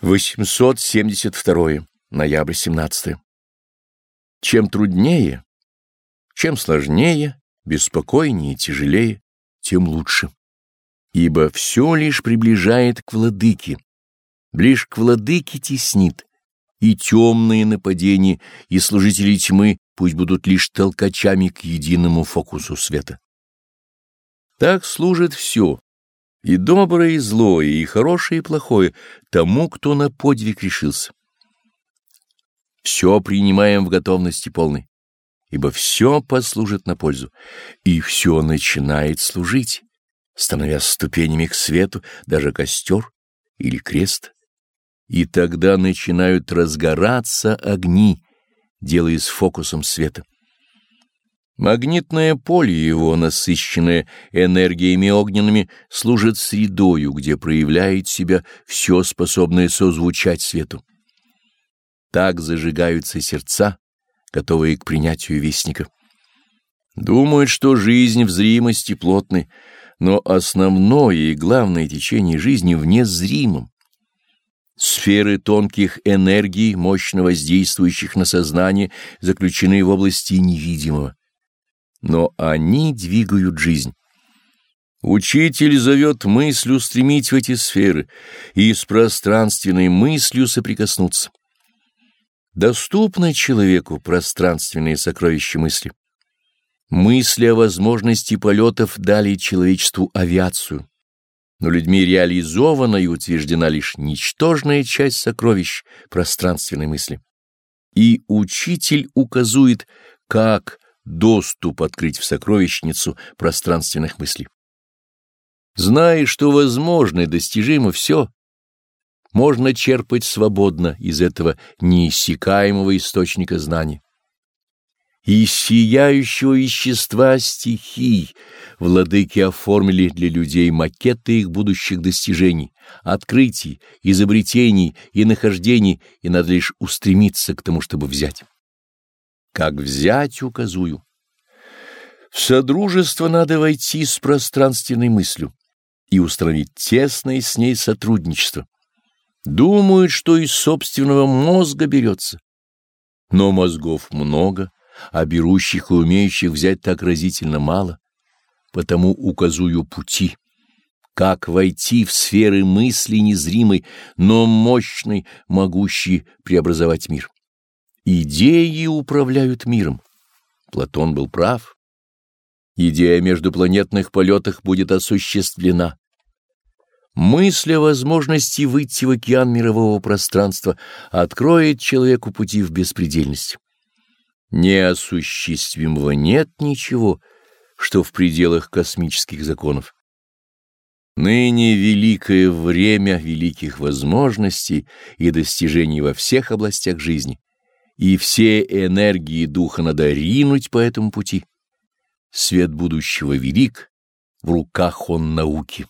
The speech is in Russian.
872. Ноябрь 17. Чем труднее, чем сложнее, беспокойнее и тяжелее, тем лучше. Ибо все лишь приближает к владыке, лишь к владыке теснит, и темные нападения, и служители тьмы пусть будут лишь толкачами к единому фокусу света. Так служит все, и доброе, и злое, и хорошее, и плохое тому, кто на подвиг решился. Все принимаем в готовности полной, ибо все послужит на пользу, и все начинает служить, становясь ступенями к свету, даже костер или крест. И тогда начинают разгораться огни, делаясь фокусом света. Магнитное поле его, насыщенное энергиями огненными, служит средою, где проявляет себя все способное созвучать свету. Так зажигаются сердца, готовые к принятию вестника. Думают, что жизнь в зримости плотны, но основное и главное течение жизни в незримом. Сферы тонких энергий, мощно воздействующих на сознание, заключены в области невидимого но они двигают жизнь. Учитель зовет мысль устремить в эти сферы и с пространственной мыслью соприкоснуться. Доступны человеку пространственные сокровища мысли. Мысли о возможности полетов дали человечеству авиацию, но людьми реализована и утверждена лишь ничтожная часть сокровищ пространственной мысли. И учитель указует, как доступ открыть в сокровищницу пространственных мыслей. Зная, что возможно и достижимо все, можно черпать свободно из этого неиссякаемого источника знаний. Из сияющего вещества стихий владыки оформили для людей макеты их будущих достижений, открытий, изобретений и нахождений, и надо лишь устремиться к тому, чтобы взять. Как взять указую. В содружество надо войти с пространственной мыслью и установить тесное с ней сотрудничество. Думают, что из собственного мозга берется. Но мозгов много, а берущих и умеющих взять так разительно мало. Потому указую пути, как войти в сферы мысли незримой, но мощной, могущей преобразовать мир. Идеи управляют миром. Платон был прав. Идея междупланетных полетах будет осуществлена. Мысль о возможности выйти в океан мирового пространства откроет человеку пути в беспредельность. Неосуществимого нет ничего, что в пределах космических законов. Ныне великое время великих возможностей и достижений во всех областях жизни и все энергии духа надо ринуть по этому пути. Свет будущего велик, в руках он науки.